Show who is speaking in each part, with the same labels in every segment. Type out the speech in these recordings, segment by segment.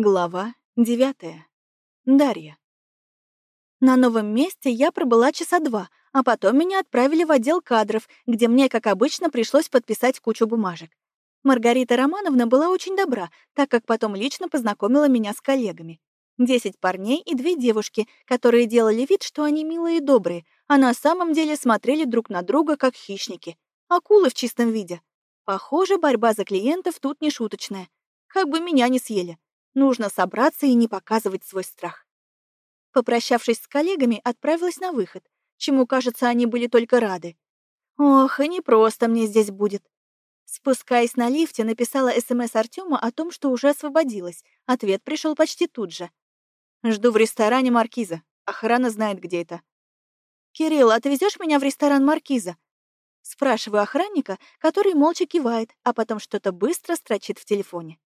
Speaker 1: Глава девятая. Дарья. На новом месте я пробыла часа два, а потом меня отправили в отдел кадров, где мне, как обычно, пришлось подписать кучу бумажек. Маргарита Романовна была очень добра, так как потом лично познакомила меня с коллегами. Десять парней и две девушки, которые делали вид, что они милые и добрые, а на самом деле смотрели друг на друга, как хищники. Акулы в чистом виде. Похоже, борьба за клиентов тут не шуточная. Как бы меня не съели. Нужно собраться и не показывать свой страх. Попрощавшись с коллегами, отправилась на выход, чему, кажется, они были только рады. Ох, и не просто мне здесь будет. Спускаясь на лифте, написала СМС Артема о том, что уже освободилась. Ответ пришел почти тут же. Жду в ресторане Маркиза. Охрана знает, где это. «Кирилл, а ты везешь меня в ресторан Маркиза?» Спрашиваю охранника, который молча кивает, а потом что-то быстро строчит в телефоне.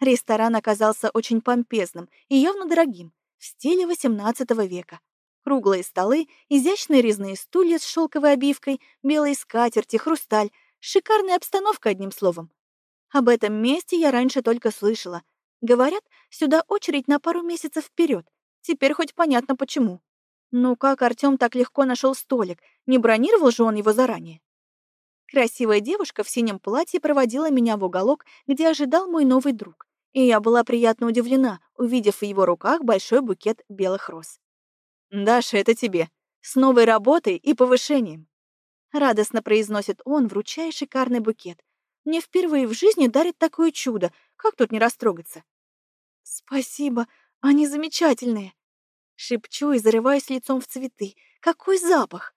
Speaker 1: Ресторан оказался очень помпезным и явно дорогим, в стиле XVIII века. Круглые столы, изящные резные стулья с шелковой обивкой, белые скатерти, хрусталь, шикарная обстановка, одним словом. Об этом месте я раньше только слышала. Говорят, сюда очередь на пару месяцев вперед. Теперь хоть понятно почему. Ну как Артём так легко нашел столик? Не бронировал же он его заранее? Красивая девушка в синем платье проводила меня в уголок, где ожидал мой новый друг и я была приятно удивлена, увидев в его руках большой букет белых роз. «Даша, это тебе. С новой работой и повышением!» Радостно произносит он, вручая шикарный букет. «Мне впервые в жизни дарит такое чудо. Как тут не растрогаться?» «Спасибо, они замечательные!» Шепчу и зарываюсь лицом в цветы. «Какой запах!»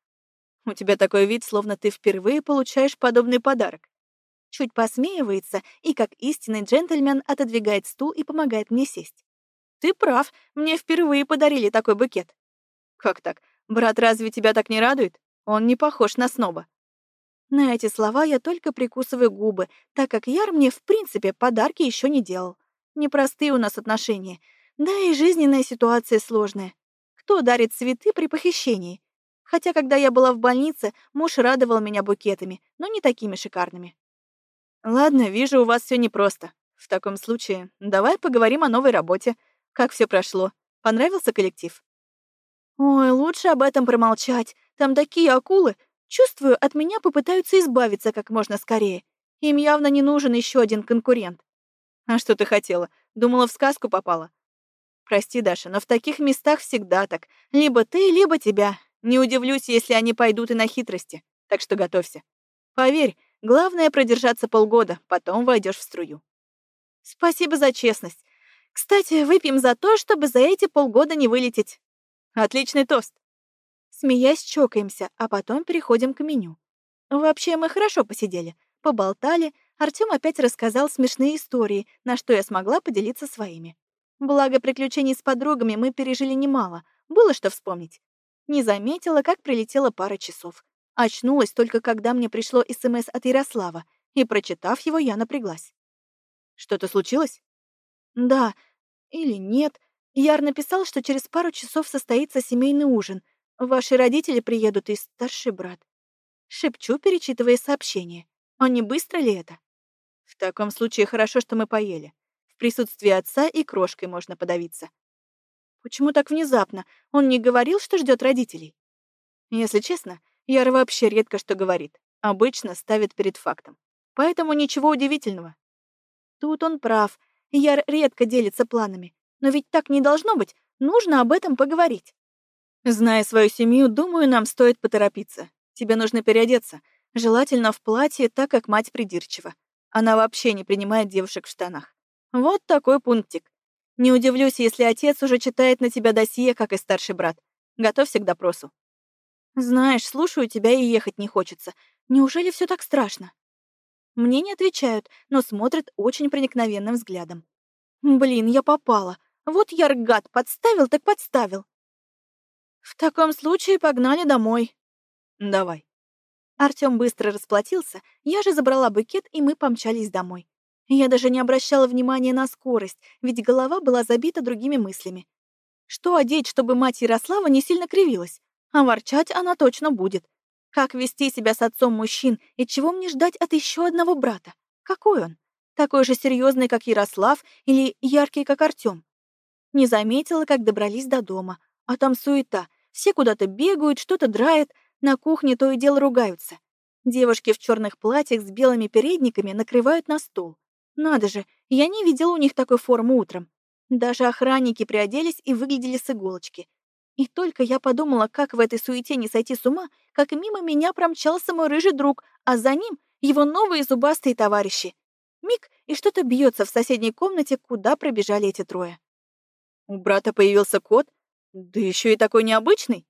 Speaker 1: «У тебя такой вид, словно ты впервые получаешь подобный подарок чуть посмеивается и, как истинный джентльмен, отодвигает стул и помогает мне сесть. «Ты прав, мне впервые подарили такой букет». «Как так? Брат разве тебя так не радует? Он не похож на сноба». На эти слова я только прикусываю губы, так как Яр мне, в принципе, подарки еще не делал. Непростые у нас отношения, да и жизненная ситуация сложная. Кто дарит цветы при похищении? Хотя, когда я была в больнице, муж радовал меня букетами, но не такими шикарными. Ладно, вижу, у вас все непросто. В таком случае, давай поговорим о новой работе. Как все прошло? Понравился коллектив? Ой, лучше об этом промолчать. Там такие акулы. Чувствую, от меня попытаются избавиться как можно скорее. Им явно не нужен еще один конкурент. А что ты хотела? Думала, в сказку попала? Прости, Даша, но в таких местах всегда так. Либо ты, либо тебя. Не удивлюсь, если они пойдут и на хитрости. Так что готовься. Поверь, Главное — продержаться полгода, потом войдешь в струю. Спасибо за честность. Кстати, выпьем за то, чтобы за эти полгода не вылететь. Отличный тост. Смеясь, чокаемся, а потом переходим к меню. Вообще, мы хорошо посидели, поболтали. Артём опять рассказал смешные истории, на что я смогла поделиться своими. Благо, приключений с подругами мы пережили немало, было что вспомнить. Не заметила, как прилетела пара часов. Очнулась только когда мне пришло СМС от Ярослава, и, прочитав его, я напряглась. «Что-то случилось?» «Да. Или нет. Яр написал, что через пару часов состоится семейный ужин. Ваши родители приедут и старший брат». Шепчу, перечитывая сообщение. «А не быстро ли это?» «В таком случае хорошо, что мы поели. В присутствии отца и крошкой можно подавиться». «Почему так внезапно? Он не говорил, что ждет родителей?» «Если честно, Яр вообще редко что говорит, обычно ставит перед фактом. Поэтому ничего удивительного. Тут он прав. Яр редко делится планами. Но ведь так не должно быть. Нужно об этом поговорить. Зная свою семью, думаю, нам стоит поторопиться. Тебе нужно переодеться. Желательно в платье, так как мать придирчива. Она вообще не принимает девушек в штанах. Вот такой пунктик. Не удивлюсь, если отец уже читает на тебя досье, как и старший брат. Готовься к допросу. Знаешь, слушаю тебя и ехать не хочется. Неужели все так страшно? Мне не отвечают, но смотрят очень проникновенным взглядом. Блин, я попала. Вот я гад, подставил так подставил. В таком случае погнали домой. Давай. Артём быстро расплатился, я же забрала букет, и мы помчались домой. Я даже не обращала внимания на скорость, ведь голова была забита другими мыслями. Что одеть, чтобы мать Ярослава не сильно кривилась? А ворчать она точно будет. Как вести себя с отцом мужчин и чего мне ждать от еще одного брата? Какой он? такой же серьезный, как Ярослав, или яркий, как Артем. Не заметила, как добрались до дома, а там суета. Все куда-то бегают, что-то драют, на кухне то и дело ругаются. Девушки в черных платьях с белыми передниками накрывают на стол. Надо же, я не видела у них такой формы утром. Даже охранники приоделись и выглядели с иголочки. И только я подумала, как в этой суете не сойти с ума, как мимо меня промчался мой рыжий друг, а за ним его новые зубастые товарищи. Миг, и что-то бьется в соседней комнате, куда пробежали эти трое. «У брата появился кот? Да еще и такой необычный?»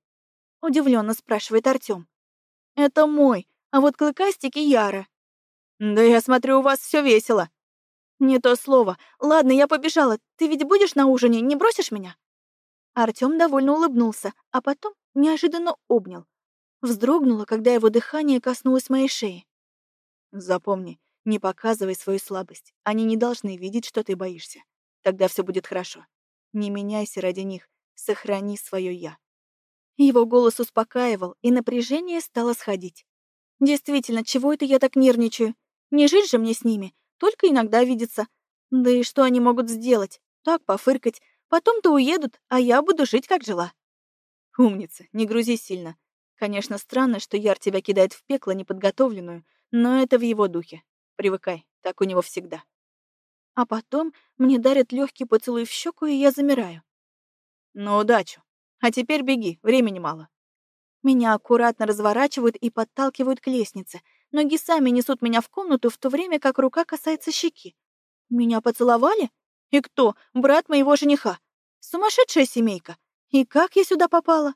Speaker 1: Удивленно спрашивает Артем. «Это мой, а вот клыкастики Яра». «Да я смотрю, у вас все весело». «Не то слово. Ладно, я побежала. Ты ведь будешь на ужине, не бросишь меня?» Артём довольно улыбнулся, а потом неожиданно обнял. Вздрогнула, когда его дыхание коснулось моей шеи. «Запомни, не показывай свою слабость. Они не должны видеть, что ты боишься. Тогда все будет хорошо. Не меняйся ради них. Сохрани свое «я». Его голос успокаивал, и напряжение стало сходить. Действительно, чего это я так нервничаю? Не жить же мне с ними, только иногда видеться. Да и что они могут сделать? Так пофыркать, Потом-то уедут, а я буду жить, как жила. Умница, не грузи сильно. Конечно, странно, что Яр тебя кидает в пекло неподготовленную, но это в его духе. Привыкай, так у него всегда. А потом мне дарят легкий поцелуй в щеку, и я замираю. Ну, удачу. А теперь беги, времени мало. Меня аккуратно разворачивают и подталкивают к лестнице. Ноги сами несут меня в комнату, в то время как рука касается щеки. Меня поцеловали? И кто? Брат моего жениха. Сумасшедшая семейка. И как я сюда попала?